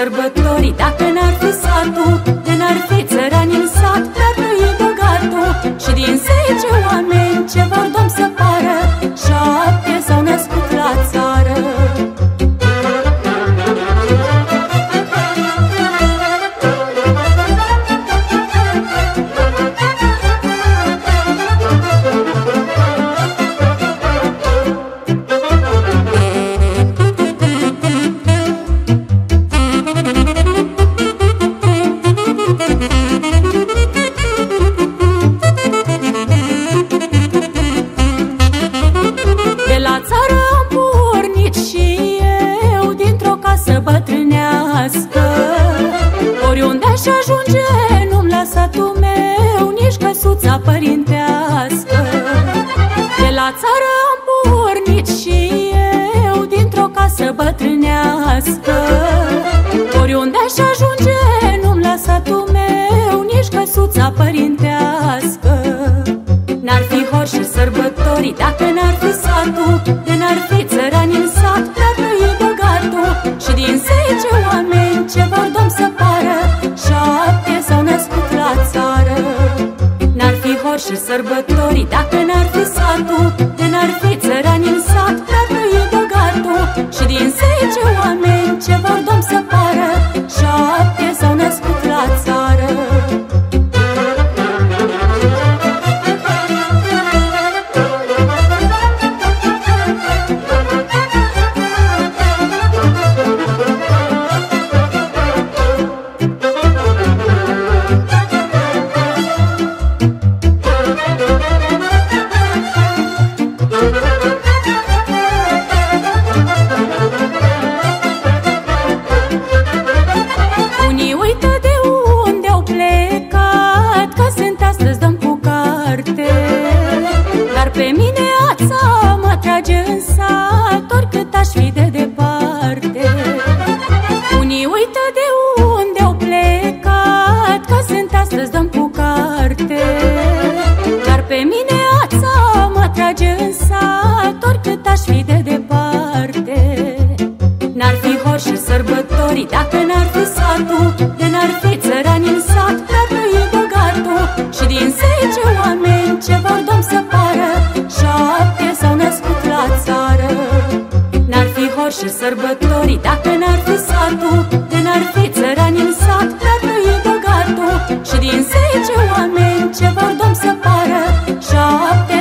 sărbători Dacă n-ar fi satul De n-ar fi țărani în sat N-ar trăi bogatul Și din zece oameni Ce vor la țară am pornit și eu Dintr-o casă bătrânească. Oriunde aș ajunge Nu-mi la satul meu Nici căsuța părintească. De la țară am pornit și eu Dintr-o casă bătrânească. Oriunde aș ajunge Nu-mi la satul meu Nici căsuța părintească. N-ar fi hor și sărbători Dacă n-ar fi satul De n-ar fi țărani în sat N-ar trăi bogatul Și din zece oameni Ce vor dom să pară Șapte s-au născut la țară. N-ar fi hor și sărbători Dacă n-ar fi ața mă trage în sat Oricât aș fi de departe. N-ar fi hor și sărbători Dacă n-ar fi satul De n-ar fi țărani în sat N-ar trăi bogatul. Și din zece oameni Ce vor dom să pară Șapte s-au născut la țară. N-ar fi hor și sărbători Dacă n-ar fi satul De n-ar fi țărani în sat N-ar trăi bogatul. Și din zece oameni Ce vor dom să pară Șapte